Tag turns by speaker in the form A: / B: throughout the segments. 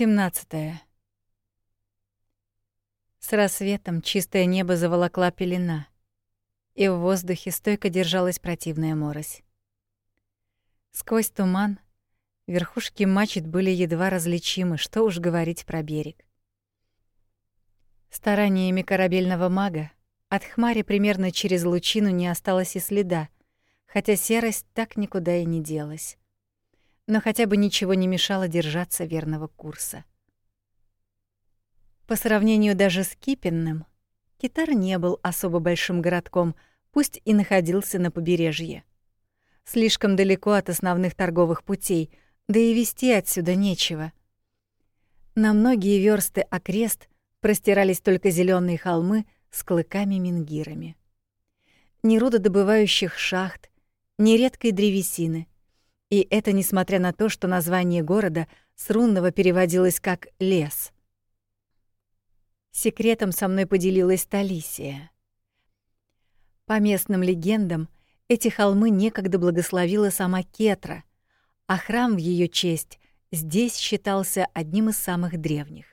A: 17. С рассветом чистое небо заволокла пелена, и в воздухе стойко держалась противная морось. Сквозь туман верхушки мачет были едва различимы, что уж говорить про берег. Стараниями корабельного мага от хмари примерно через лучину не осталось и следа, хотя серость так никуда и не делась но хотя бы ничего не мешало держаться верного курса. По сравнению даже с Кипенным, Китар не был особо большим городком, пусть и находился на побережье. Слишком далеко от основных торговых путей, да и вести отсюда нечего. На многие версты окрест простирались только зеленые холмы с клыками-мингирами. Ни рудодобывающих шахт, ни редкой древесины, и это несмотря на то, что название города с рунного переводилось как «лес». Секретом со мной поделилась Талисия. По местным легендам, эти холмы некогда благословила сама Кетра, а храм в ее честь здесь считался одним из самых древних.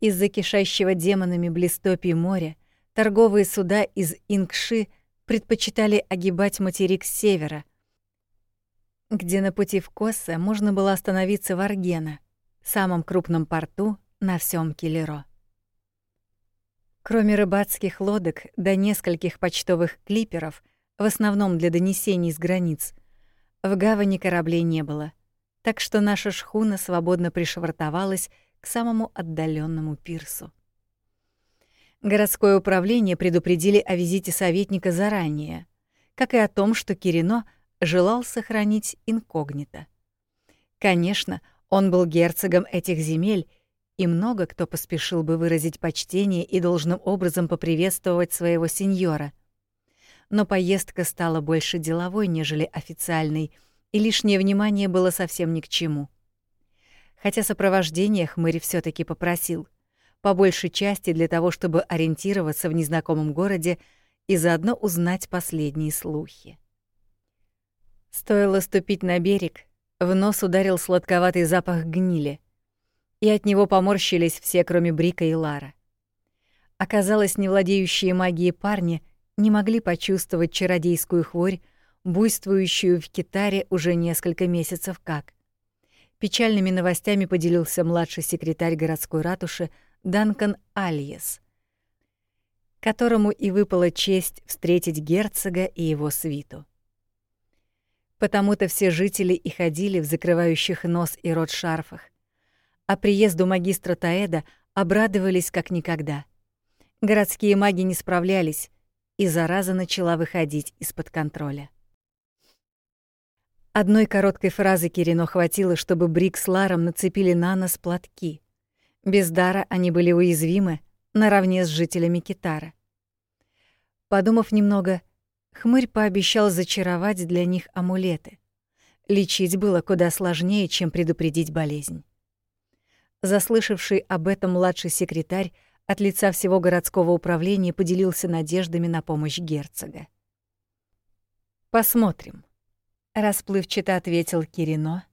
A: Из-за кишащего демонами блистопий моря торговые суда из Ингши предпочитали огибать материк с севера, где на пути в Коссе можно было остановиться в Аргена, самом крупном порту на всем Килеро. Кроме рыбацких лодок до нескольких почтовых клиперов, в основном для донесений с границ, в гавани кораблей не было, так что наша шхуна свободно пришвартовалась к самому отдаленному пирсу. Городское управление предупредили о визите советника заранее, как и о том, что Кирино — желал сохранить инкогнито. Конечно, он был герцогом этих земель, и много кто поспешил бы выразить почтение и должным образом поприветствовать своего сеньора. Но поездка стала больше деловой, нежели официальной, и лишнее внимание было совсем ни к чему. Хотя сопровождение хмырь все таки попросил, по большей части для того, чтобы ориентироваться в незнакомом городе и заодно узнать последние слухи. Стоило ступить на берег, в нос ударил сладковатый запах гнили, и от него поморщились все, кроме Брика и Лара. Оказалось, не владеющие магией парни не могли почувствовать чародейскую хворь, буйствующую в Китаре уже несколько месяцев как. Печальными новостями поделился младший секретарь городской ратуши Данкан Альес, которому и выпала честь встретить герцога и его свиту. Потому-то все жители и ходили в закрывающих нос и рот шарфах. А приезду магистра Таэда обрадовались как никогда. Городские маги не справлялись, и зараза начала выходить из-под контроля. Одной короткой фразы Кирино хватило, чтобы Брик с Ларом нацепили на нос платки. Без дара они были уязвимы наравне с жителями Китара. Подумав немного, Хмырь пообещал зачаровать для них амулеты. Лечить было куда сложнее, чем предупредить болезнь. Заслышавший об этом младший секретарь от лица всего городского управления поделился надеждами на помощь герцога. «Посмотрим», — расплывчато ответил Кирино,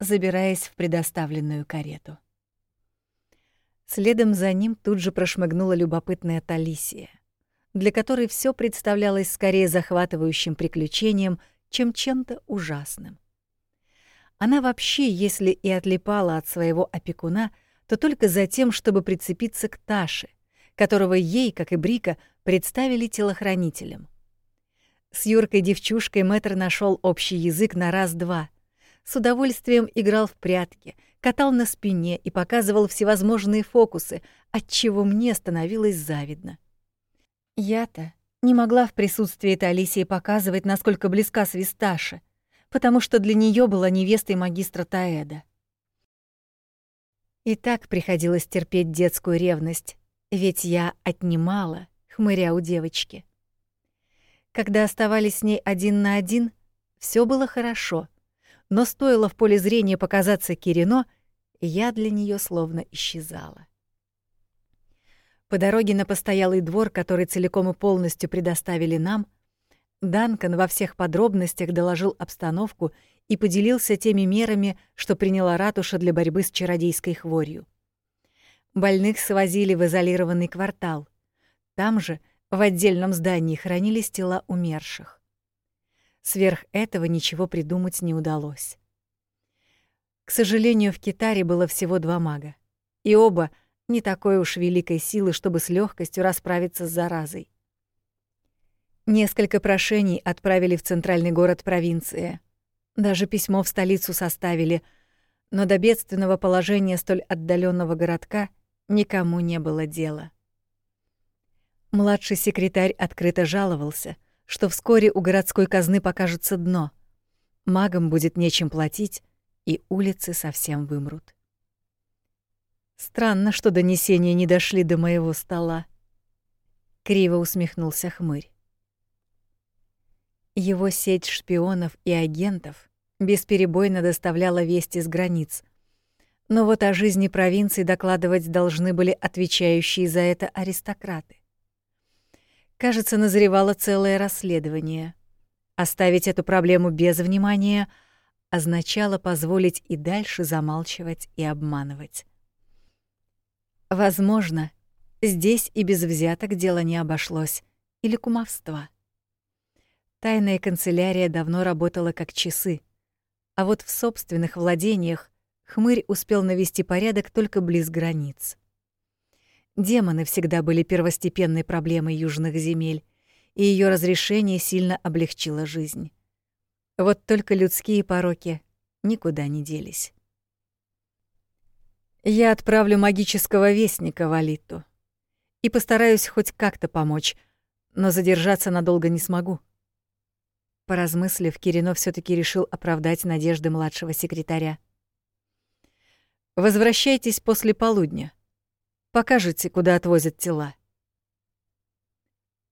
A: забираясь в предоставленную карету. Следом за ним тут же прошмыгнула любопытная Талисия для которой все представлялось скорее захватывающим приключением, чем чем-то ужасным. Она вообще, если и отлипала от своего опекуна, то только за тем, чтобы прицепиться к Таше, которого ей, как и Брика, представили телохранителем. С Юркой девчушкой мэтр нашел общий язык на раз-два. С удовольствием играл в прятки, катал на спине и показывал всевозможные фокусы, от чего мне становилось завидно. Я-то не могла в присутствии Талисии показывать, насколько близка Свисташа, потому что для нее была невестой магистра Таэда. И так приходилось терпеть детскую ревность, ведь я отнимала хмыря у девочки. Когда оставались с ней один на один, все было хорошо, но стоило в поле зрения показаться Кирино, я для нее словно исчезала. По дороге на постоялый двор, который целиком и полностью предоставили нам, Данкан во всех подробностях доложил обстановку и поделился теми мерами, что приняла ратуша для борьбы с чародейской хворью. Больных свозили в изолированный квартал. Там же, в отдельном здании, хранились тела умерших. Сверх этого ничего придумать не удалось. К сожалению, в Китаре было всего два мага, и оба не такой уж великой силы, чтобы с легкостью расправиться с заразой. Несколько прошений отправили в центральный город провинции. Даже письмо в столицу составили, но до бедственного положения столь отдаленного городка никому не было дела. Младший секретарь открыто жаловался, что вскоре у городской казны покажется дно. Магам будет нечем платить, и улицы совсем вымрут. Странно, что донесения не дошли до моего стола. Криво усмехнулся хмырь. Его сеть шпионов и агентов бесперебойно доставляла вести с границ. Но вот о жизни провинции докладывать должны были отвечающие за это аристократы. Кажется, назревало целое расследование. Оставить эту проблему без внимания означало позволить и дальше замалчивать и обманывать. Возможно, здесь и без взяток дело не обошлось, или кумовства. Тайная канцелярия давно работала как часы, а вот в собственных владениях хмырь успел навести порядок только близ границ. Демоны всегда были первостепенной проблемой южных земель, и ее разрешение сильно облегчило жизнь. Вот только людские пороки никуда не делись. Я отправлю магического вестника в Алиту и постараюсь хоть как-то помочь, но задержаться надолго не смогу. Поразмыслив, Кирино все таки решил оправдать надежды младшего секретаря. «Возвращайтесь после полудня. Покажете, куда отвозят тела».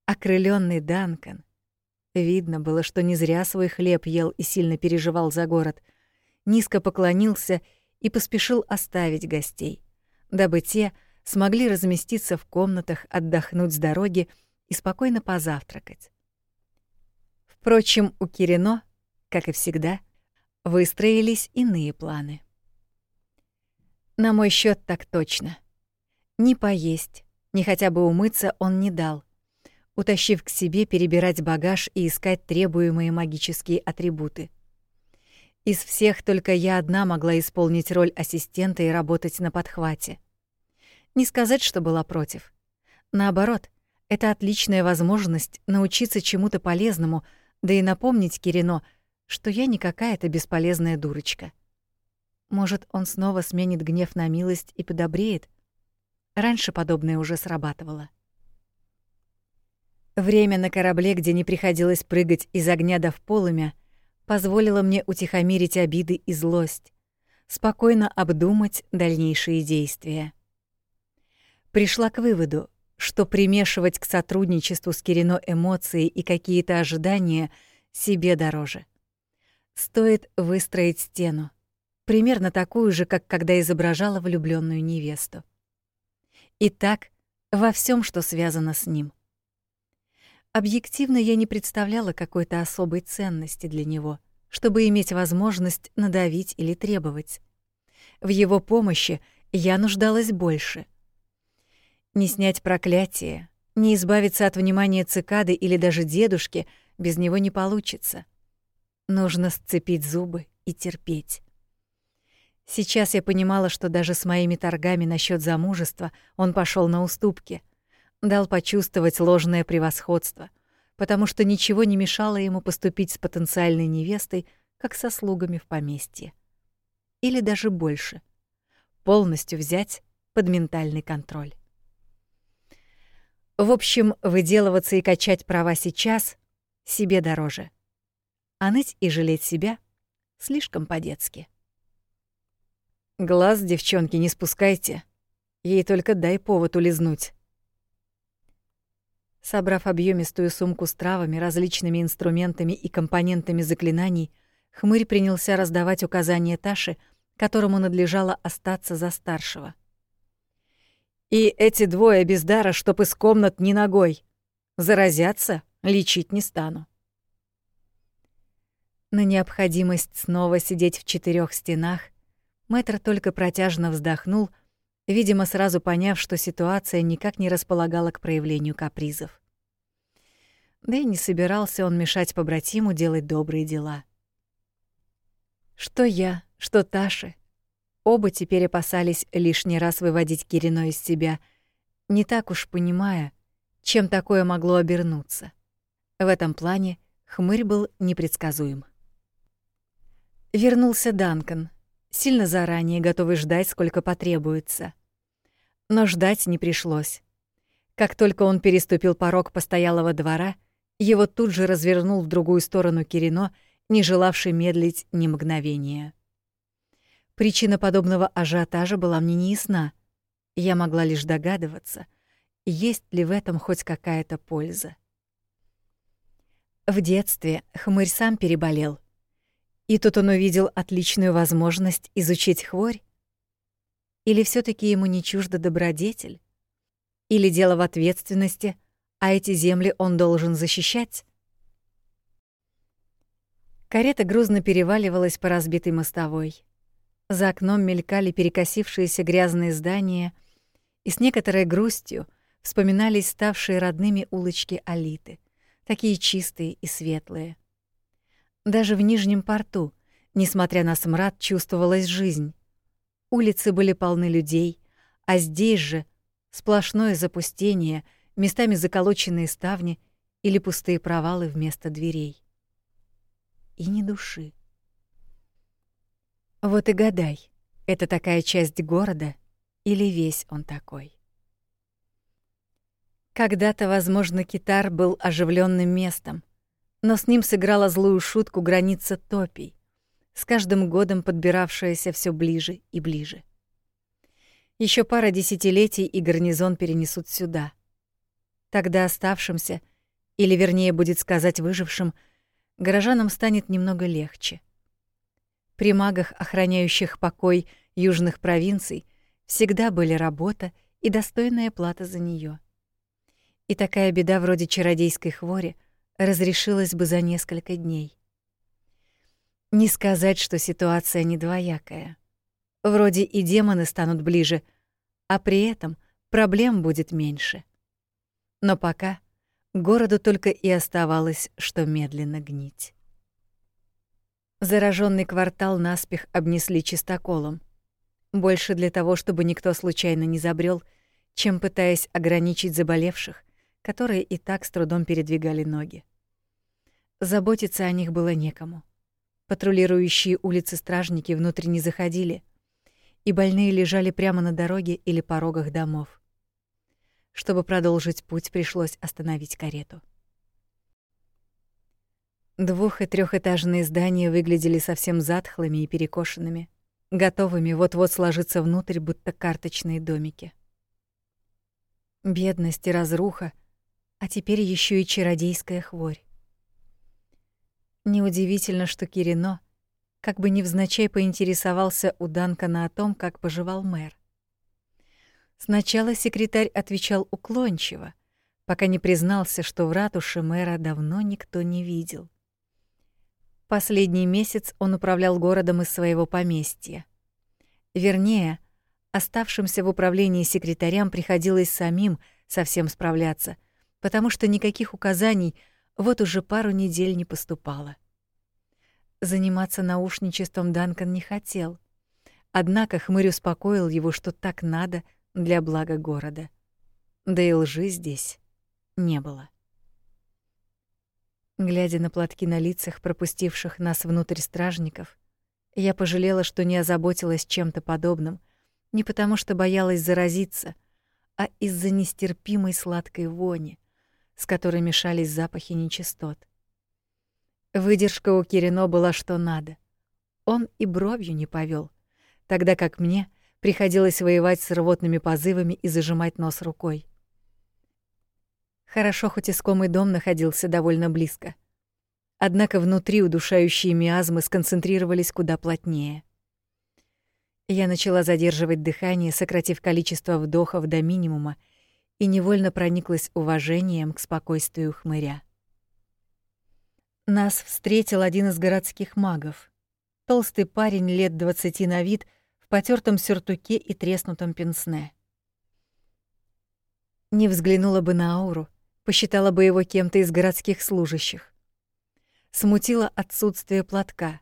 A: Окрыленный Данкан. Видно было, что не зря свой хлеб ел и сильно переживал за город. Низко поклонился и поспешил оставить гостей, дабы те смогли разместиться в комнатах, отдохнуть с дороги и спокойно позавтракать. Впрочем, у Кирино, как и всегда, выстроились иные планы. На мой счет так точно. Ни поесть, ни хотя бы умыться он не дал, утащив к себе перебирать багаж и искать требуемые магические атрибуты. Из всех только я одна могла исполнить роль ассистента и работать на подхвате. Не сказать, что была против. Наоборот, это отличная возможность научиться чему-то полезному — да и напомнить Кирино, что я не какая-то бесполезная дурочка. Может, он снова сменит гнев на милость и подобреет? Раньше подобное уже срабатывало. Время на корабле, где не приходилось прыгать из огня до в полымя, позволило мне утихомирить обиды и злость, спокойно обдумать дальнейшие действия. Пришла к выводу, что примешивать к сотрудничеству с Кирино эмоции и какие-то ожидания себе дороже. Стоит выстроить стену, примерно такую же, как когда изображала влюбленную невесту. И так во всем, что связано с ним. Объективно я не представляла какой-то особой ценности для него, чтобы иметь возможность надавить или требовать. В его помощи я нуждалась больше — не снять проклятие, не избавиться от внимания цикады или даже дедушки без него не получится. Нужно сцепить зубы и терпеть. Сейчас я понимала, что даже с моими торгами насчет замужества он пошел на уступки, дал почувствовать ложное превосходство, потому что ничего не мешало ему поступить с потенциальной невестой, как со слугами в поместье. Или даже больше. Полностью взять под ментальный контроль. В общем, выделываться и качать права сейчас себе дороже. А ныть и жалеть себя слишком по-детски. Глаз девчонки не спускайте. Ей только дай повод улизнуть. Собрав объемистую сумку с травами, различными инструментами и компонентами заклинаний, хмырь принялся раздавать указания Таше, которому надлежало остаться за старшего. И эти двое без дара, чтоб из комнат ни ногой. Заразятся, лечить не стану. На необходимость снова сидеть в четырех стенах мэтр только протяжно вздохнул, видимо, сразу поняв, что ситуация никак не располагала к проявлению капризов. Да и не собирался он мешать побратиму делать добрые дела. Что я, что Таши, оба теперь опасались лишний раз выводить Кирино из себя, не так уж понимая, чем такое могло обернуться. В этом плане хмырь был непредсказуем. Вернулся Данкан, сильно заранее готовый ждать, сколько потребуется. Но ждать не пришлось. Как только он переступил порог постоялого двора, его тут же развернул в другую сторону Кирино, не желавший медлить ни мгновения. Причина подобного ажиотажа была мне неясна. Я могла лишь догадываться, есть ли в этом хоть какая-то польза. В детстве хмырь сам переболел — и тут он увидел отличную возможность изучить хворь? Или все таки ему не чужда добродетель? Или дело в ответственности, а эти земли он должен защищать? Карета грузно переваливалась по разбитой мостовой. За окном мелькали перекосившиеся грязные здания, и с некоторой грустью вспоминались ставшие родными улочки Алиты, такие чистые и светлые. Даже в Нижнем порту, несмотря на смрад, чувствовалась жизнь. Улицы были полны людей, а здесь же сплошное запустение, местами заколоченные ставни или пустые провалы вместо дверей. И ни души. Вот и гадай, это такая часть города или весь он такой? Когда-то, возможно, Китар был оживленным местом, но с ним сыграла злую шутку граница топий, с каждым годом подбиравшаяся все ближе и ближе. Еще пара десятилетий и гарнизон перенесут сюда. Тогда оставшимся, или вернее будет сказать выжившим, горожанам станет немного легче. При магах, охраняющих покой южных провинций, всегда были работа и достойная плата за нее. И такая беда вроде чародейской хвори — разрешилась бы за несколько дней. Не сказать, что ситуация не двоякая. Вроде и демоны станут ближе, а при этом проблем будет меньше. Но пока городу только и оставалось, что медленно гнить. Зараженный квартал наспех обнесли чистоколом. Больше для того, чтобы никто случайно не забрел, чем пытаясь ограничить заболевших, которые и так с трудом передвигали ноги. Заботиться о них было некому. Патрулирующие улицы стражники внутрь не заходили, и больные лежали прямо на дороге или порогах домов. Чтобы продолжить путь, пришлось остановить карету. Двух- и трехэтажные здания выглядели совсем затхлыми и перекошенными, готовыми вот-вот сложиться внутрь, будто карточные домики. Бедность и разруха, а теперь еще и чародейская хворь. Неудивительно, что Кирино как бы невзначай поинтересовался у Данкана о том, как поживал мэр. Сначала секретарь отвечал уклончиво, пока не признался, что в ратуше мэра давно никто не видел. Последний месяц он управлял городом из своего поместья. Вернее, оставшимся в управлении секретарям приходилось самим совсем справляться, потому что никаких указаний — вот уже пару недель не поступало. Заниматься наушничеством Данкан не хотел. Однако хмырь успокоил его, что так надо для блага города. Да и лжи здесь не было. Глядя на платки на лицах пропустивших нас внутрь стражников, я пожалела, что не озаботилась чем-то подобным, не потому что боялась заразиться, а из-за нестерпимой сладкой вони, с которой мешались запахи нечистот. Выдержка у Кирино была что надо. Он и бровью не повел, тогда как мне приходилось воевать с рвотными позывами и зажимать нос рукой. Хорошо, хоть искомый дом находился довольно близко. Однако внутри удушающие миазмы сконцентрировались куда плотнее. Я начала задерживать дыхание, сократив количество вдохов до минимума и невольно прониклась уважением к спокойствию хмыря. Нас встретил один из городских магов. Толстый парень лет двадцати на вид в потертом сюртуке и треснутом пенсне. Не взглянула бы на ауру, посчитала бы его кем-то из городских служащих. Смутило отсутствие платка.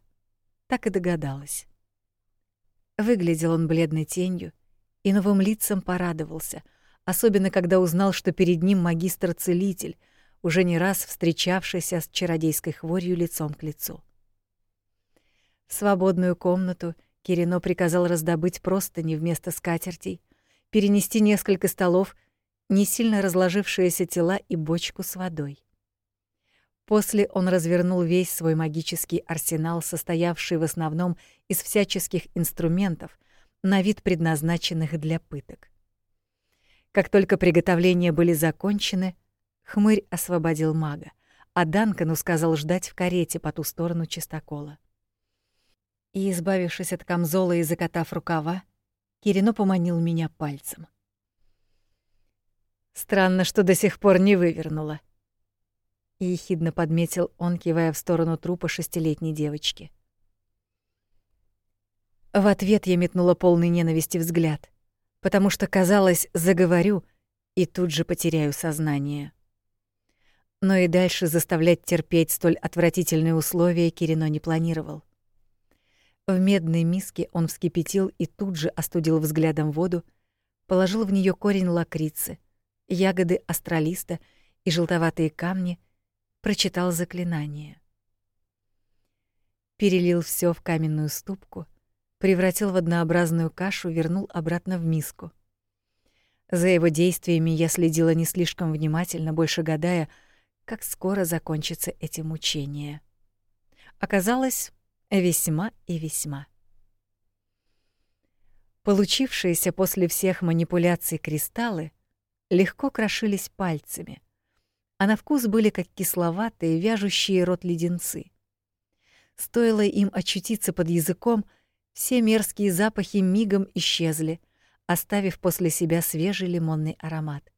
A: Так и догадалась. Выглядел он бледной тенью и новым лицам порадовался, особенно когда узнал, что перед ним магистр-целитель, уже не раз встречавшийся с чародейской хворью лицом к лицу. В свободную комнату Кирино приказал раздобыть простыни вместо скатертей, перенести несколько столов, не сильно разложившиеся тела и бочку с водой. После он развернул весь свой магический арсенал, состоявший в основном из всяческих инструментов, на вид предназначенных для пыток. Как только приготовления были закончены, Хмырь освободил мага, а Данкану сказал ждать в карете по ту сторону чистокола. И, избавившись от камзола и закатав рукава, Кирино поманил меня пальцем. «Странно, что до сих пор не вывернула», — ехидно подметил он, кивая в сторону трупа шестилетней девочки. В ответ я метнула полный ненависти взгляд, потому что, казалось, заговорю и тут же потеряю сознание. Но и дальше заставлять терпеть столь отвратительные условия Кирино не планировал. В медной миске он вскипятил и тут же остудил взглядом воду, положил в нее корень лакрицы, ягоды астралиста и желтоватые камни, прочитал заклинание. Перелил все в каменную ступку, превратил в однообразную кашу, вернул обратно в миску. За его действиями я следила не слишком внимательно, больше гадая, как скоро закончится эти мучения. Оказалось, весьма и весьма. Получившиеся после всех манипуляций кристаллы легко крошились пальцами, а на вкус были как кисловатые, вяжущие рот леденцы. Стоило им очутиться под языком, все мерзкие запахи мигом исчезли, оставив после себя свежий лимонный аромат.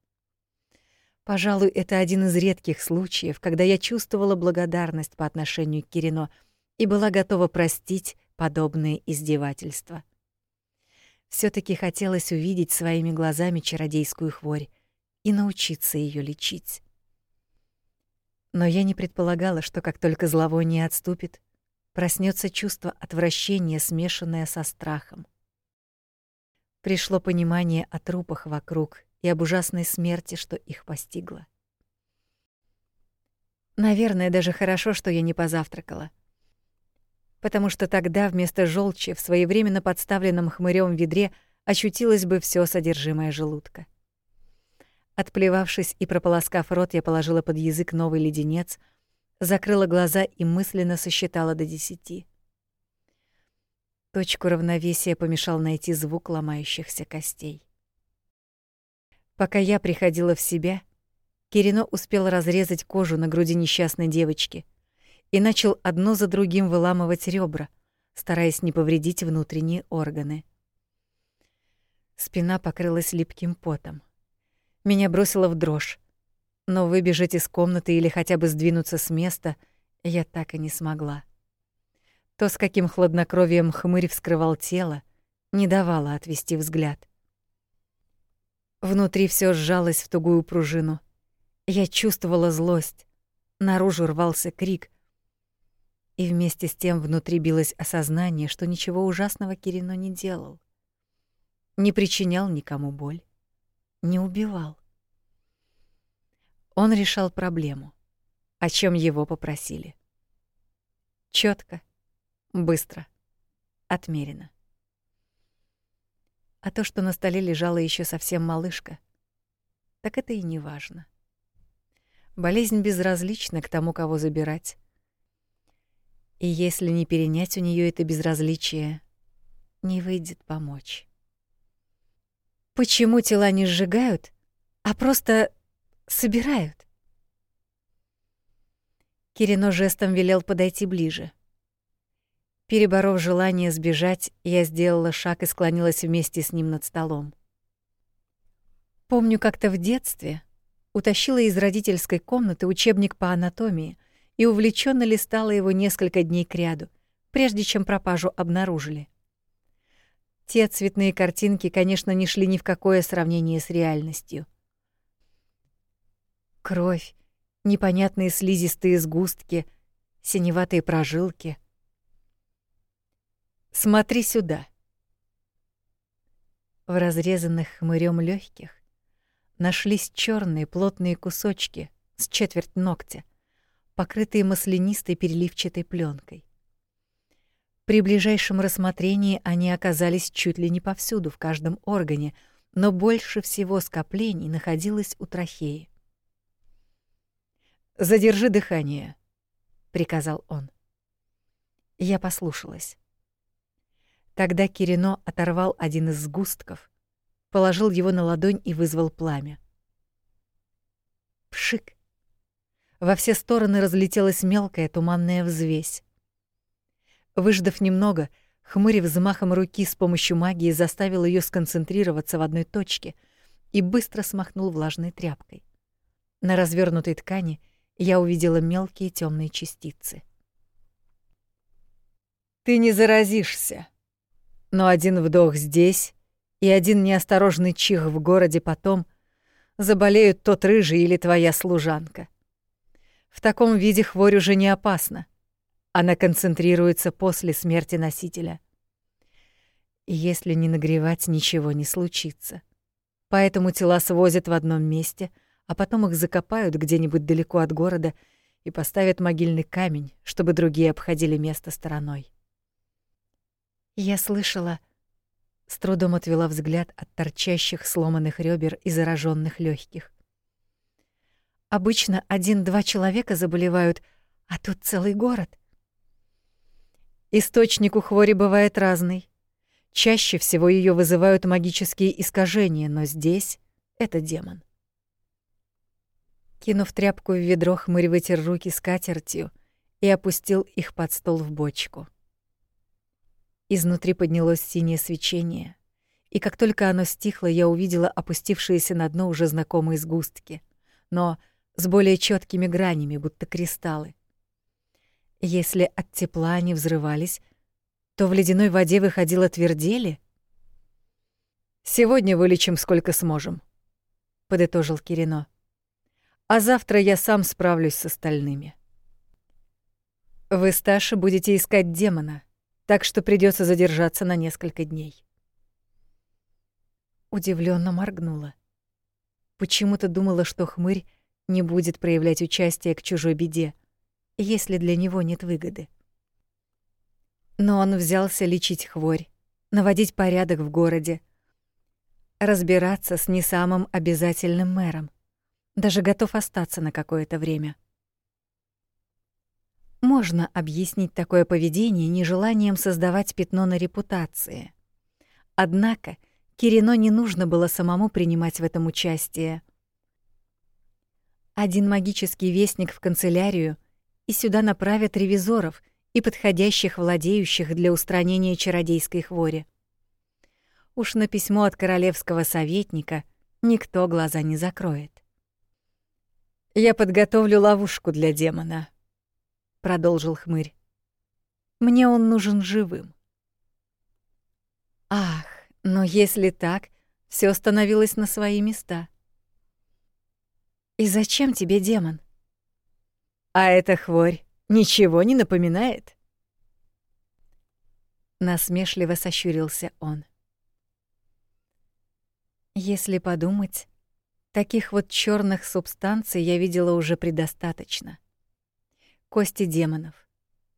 A: Пожалуй, это один из редких случаев, когда я чувствовала благодарность по отношению к Кирино и была готова простить подобные издевательства. все таки хотелось увидеть своими глазами чародейскую хворь и научиться ее лечить. Но я не предполагала, что как только зловоние отступит, проснется чувство отвращения, смешанное со страхом. Пришло понимание о трупах вокруг и об ужасной смерти, что их постигла. Наверное, даже хорошо, что я не позавтракала. Потому что тогда вместо желчи в своевременно подставленном хмырем ведре ощутилось бы все содержимое желудка. Отплевавшись и прополоскав рот, я положила под язык новый леденец, закрыла глаза и мысленно сосчитала до десяти. Точку равновесия помешал найти звук ломающихся костей. Пока я приходила в себя, Кирино успел разрезать кожу на груди несчастной девочки и начал одно за другим выламывать ребра, стараясь не повредить внутренние органы. Спина покрылась липким потом. Меня бросило в дрожь, но выбежать из комнаты или хотя бы сдвинуться с места я так и не смогла. То, с каким хладнокровием хмырь вскрывал тело, не давало отвести взгляд. Внутри все сжалось в тугую пружину. Я чувствовала злость. Наружу рвался крик. И вместе с тем внутри билось осознание, что ничего ужасного Кирино не делал. Не причинял никому боль. Не убивал. Он решал проблему, о чем его попросили. Четко, быстро, отмеренно. А то, что на столе лежала еще совсем малышка, так это и не важно. Болезнь безразлична к тому, кого забирать. И если не перенять у нее это безразличие, не выйдет помочь. Почему тела не сжигают, а просто собирают? Кирино жестом велел подойти ближе. Переборов желание сбежать, я сделала шаг и склонилась вместе с ним над столом. Помню, как-то в детстве утащила из родительской комнаты учебник по анатомии и увлеченно листала его несколько дней кряду, прежде чем пропажу обнаружили. Те цветные картинки, конечно, не шли ни в какое сравнение с реальностью. Кровь, непонятные слизистые сгустки, синеватые прожилки. «Смотри сюда!» В разрезанных хмырем легких нашлись черные плотные кусочки с четверть ногтя, покрытые маслянистой переливчатой пленкой. При ближайшем рассмотрении они оказались чуть ли не повсюду, в каждом органе, но больше всего скоплений находилось у трахеи. «Задержи дыхание», — приказал он. Я послушалась. Тогда Кирино оторвал один из сгустков, положил его на ладонь и вызвал пламя. Пшик! Во все стороны разлетелась мелкая туманная взвесь. Выждав немного, хмырь взмахом руки с помощью магии заставил ее сконцентрироваться в одной точке и быстро смахнул влажной тряпкой. На развернутой ткани я увидела мелкие темные частицы. Ты не заразишься. Но один вдох здесь и один неосторожный чих в городе потом заболеют тот рыжий или твоя служанка. В таком виде хворь уже не опасна. Она концентрируется после смерти носителя. И если не нагревать, ничего не случится. Поэтому тела свозят в одном месте, а потом их закопают где-нибудь далеко от города и поставят могильный камень, чтобы другие обходили место стороной. Я слышала, с трудом отвела взгляд от торчащих сломанных ребер и зараженных легких. Обычно один-два человека заболевают, а тут целый город. Источник у хвори бывает разный. Чаще всего ее вызывают магические искажения, но здесь это демон. Кинув тряпку в ведро, хмырь вытер руки скатертью и опустил их под стол в бочку. Изнутри поднялось синее свечение, и как только оно стихло, я увидела опустившиеся на дно уже знакомые сгустки, но с более четкими гранями, будто кристаллы. Если от тепла они взрывались, то в ледяной воде выходило твердели. «Сегодня вылечим сколько сможем», — подытожил Кирино. «А завтра я сам справлюсь с остальными». «Вы с Ташей будете искать демона, так что придется задержаться на несколько дней». Удивленно моргнула. Почему-то думала, что хмырь не будет проявлять участие к чужой беде если для него нет выгоды. Но он взялся лечить хворь, наводить порядок в городе, разбираться с не самым обязательным мэром, даже готов остаться на какое-то время. Можно объяснить такое поведение нежеланием создавать пятно на репутации. Однако Кирино не нужно было самому принимать в этом участие. Один магический вестник в канцелярию — и сюда направят ревизоров и подходящих владеющих для устранения чародейской хвори. Уж на письмо от королевского советника никто глаза не закроет. «Я подготовлю ловушку для демона», — продолжил хмырь. «Мне он нужен живым». Ах, но если так, все становилось на свои места. «И зачем тебе демон?» А эта хворь ничего не напоминает? Насмешливо сощурился он. Если подумать, таких вот черных субстанций я видела уже предостаточно. Кости демонов,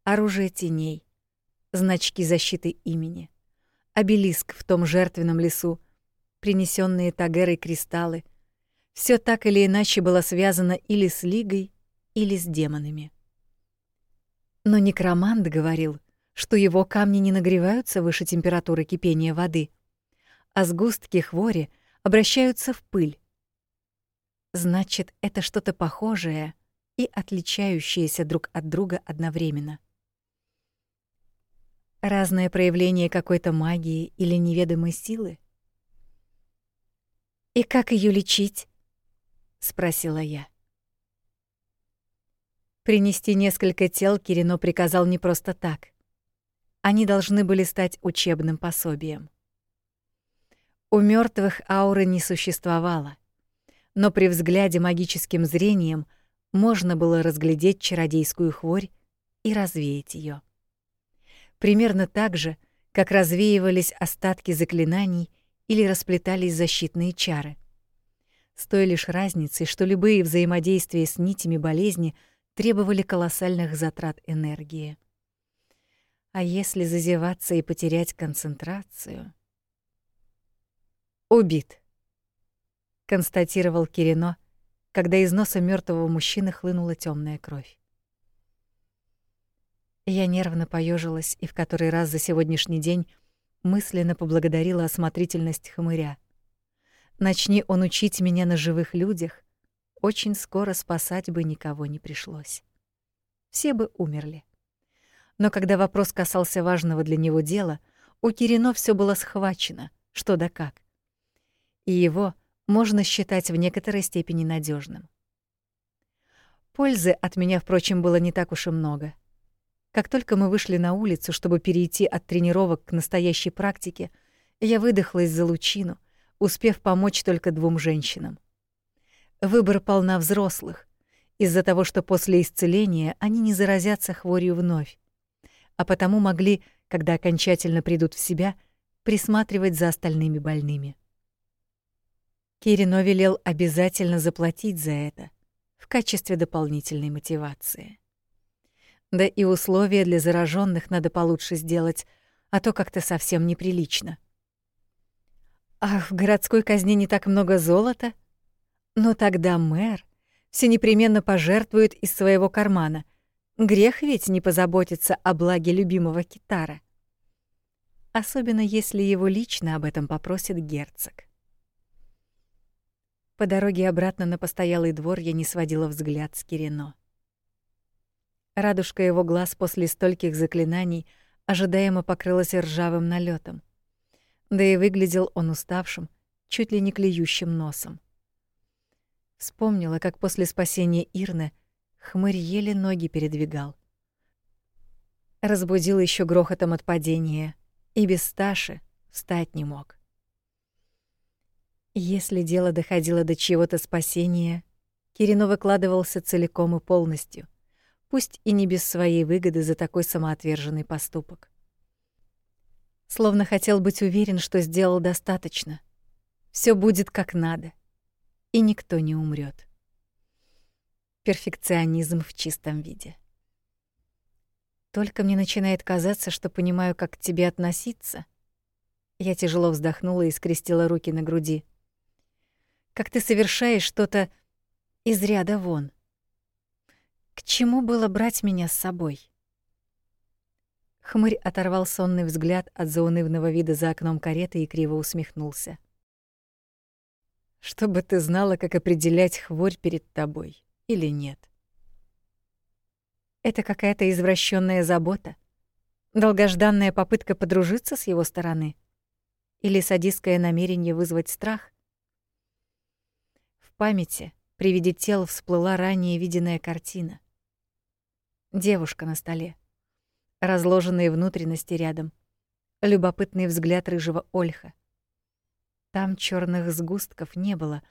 A: оружие теней, значки защиты имени, обелиск в том жертвенном лесу, принесенные Тагерой кристаллы — все так или иначе было связано или с Лигой, или с демонами. Но некромант говорил, что его камни не нагреваются выше температуры кипения воды, а сгустки хвори обращаются в пыль. Значит, это что-то похожее и отличающееся друг от друга одновременно. Разное проявление какой-то магии или неведомой силы? «И как ее лечить?» — спросила я. Принести несколько тел Кирино приказал не просто так. Они должны были стать учебным пособием. У мертвых ауры не существовало, но при взгляде магическим зрением можно было разглядеть чародейскую хворь и развеять ее. Примерно так же, как развеивались остатки заклинаний или расплетались защитные чары. С той лишь разницей, что любые взаимодействия с нитями болезни требовали колоссальных затрат энергии. А если зазеваться и потерять концентрацию... Убит, констатировал Кирино, когда из носа мертвого мужчины хлынула темная кровь. Я нервно поежилась и в который раз за сегодняшний день мысленно поблагодарила осмотрительность хмыря. Начни он учить меня на живых людях, очень скоро спасать бы никого не пришлось. Все бы умерли. Но когда вопрос касался важного для него дела, у Кирино все было схвачено, что да как и его можно считать в некоторой степени надежным. Пользы от меня, впрочем, было не так уж и много. Как только мы вышли на улицу, чтобы перейти от тренировок к настоящей практике, я выдохлась за лучину, успев помочь только двум женщинам. Выбор пал на взрослых, из-за того, что после исцеления они не заразятся хворью вновь, а потому могли, когда окончательно придут в себя, присматривать за остальными больными. Кирино велел обязательно заплатить за это в качестве дополнительной мотивации. Да и условия для зараженных надо получше сделать, а то как-то совсем неприлично. Ах, в городской казне не так много золота? Но тогда мэр все непременно пожертвует из своего кармана. Грех ведь не позаботиться о благе любимого китара. Особенно если его лично об этом попросит герцог. По дороге обратно на постоялый двор я не сводила взгляд с Кирино. Радужка его глаз после стольких заклинаний ожидаемо покрылась ржавым налетом. Да и выглядел он уставшим, чуть ли не клюющим носом. Вспомнила, как после спасения Ирны хмырь еле ноги передвигал. Разбудил еще грохотом от падения, и без Сташи встать не мог. Если дело доходило до чего-то спасения, Кирино выкладывался целиком и полностью, пусть и не без своей выгоды за такой самоотверженный поступок. Словно хотел быть уверен, что сделал достаточно. Все будет как надо, и никто не умрет. Перфекционизм в чистом виде. Только мне начинает казаться, что понимаю, как к тебе относиться. Я тяжело вздохнула и скрестила руки на груди как ты совершаешь что-то из ряда вон. К чему было брать меня с собой? Хмырь оторвал сонный взгляд от заунывного вида за окном кареты и криво усмехнулся. Чтобы ты знала, как определять хворь перед тобой или нет. Это какая-то извращенная забота, долгожданная попытка подружиться с его стороны или садистское намерение вызвать страх? Памяти при виде тел всплыла ранее виденная картина. Девушка на столе, разложенные внутренности рядом, любопытный взгляд рыжего ольха. Там черных сгустков не было.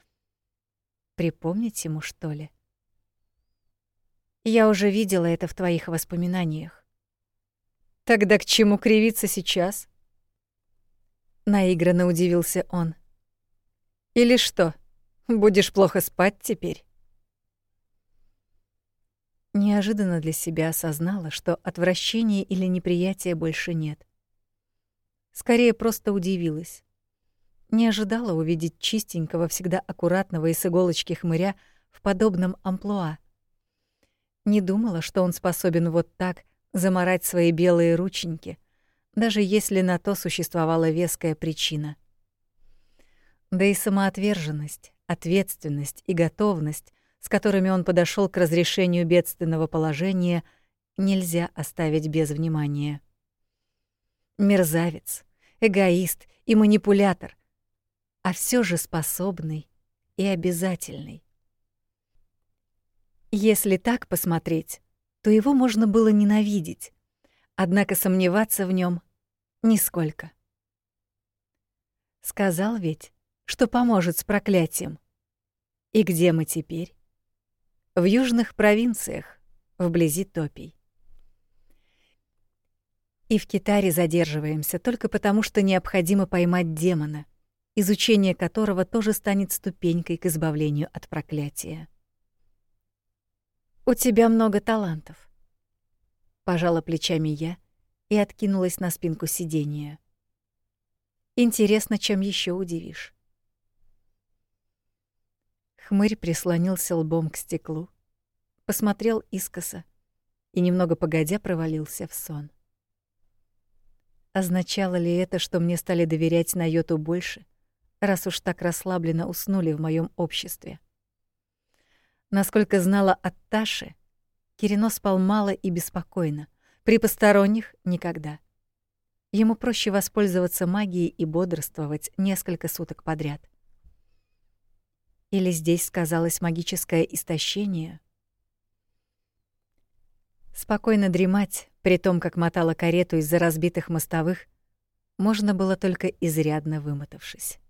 A: Припомнить ему, что ли? Я уже видела это в твоих воспоминаниях. Тогда к чему кривиться сейчас? Наигранно удивился он. Или что? Будешь плохо спать теперь. Неожиданно для себя осознала, что отвращения или неприятия больше нет. Скорее просто удивилась. Не ожидала увидеть чистенького, всегда аккуратного и с иголочки хмыря в подобном амплуа. Не думала, что он способен вот так заморать свои белые рученьки, даже если на то существовала веская причина. Да и самоотверженность, ответственность и готовность, с которыми он подошел к разрешению бедственного положения, нельзя оставить без внимания. Мерзавец, эгоист и манипулятор, а все же способный и обязательный. Если так посмотреть, то его можно было ненавидеть, однако сомневаться в нем нисколько. Сказал ведь, что поможет с проклятием. И где мы теперь? В южных провинциях, вблизи Топий. И в Китаре задерживаемся только потому, что необходимо поймать демона, изучение которого тоже станет ступенькой к избавлению от проклятия. «У тебя много талантов», — пожала плечами я и откинулась на спинку сиденья. «Интересно, чем еще удивишь?» Хмырь прислонился лбом к стеклу, посмотрел искоса и немного погодя провалился в сон. Означало ли это, что мне стали доверять на йоту больше, раз уж так расслабленно уснули в моем обществе? Насколько знала от Таши, Кирино спал мало и беспокойно, при посторонних — никогда. Ему проще воспользоваться магией и бодрствовать несколько суток подряд. Или здесь сказалось магическое истощение? Спокойно дремать, при том, как мотала карету из-за разбитых мостовых, можно было только изрядно вымотавшись.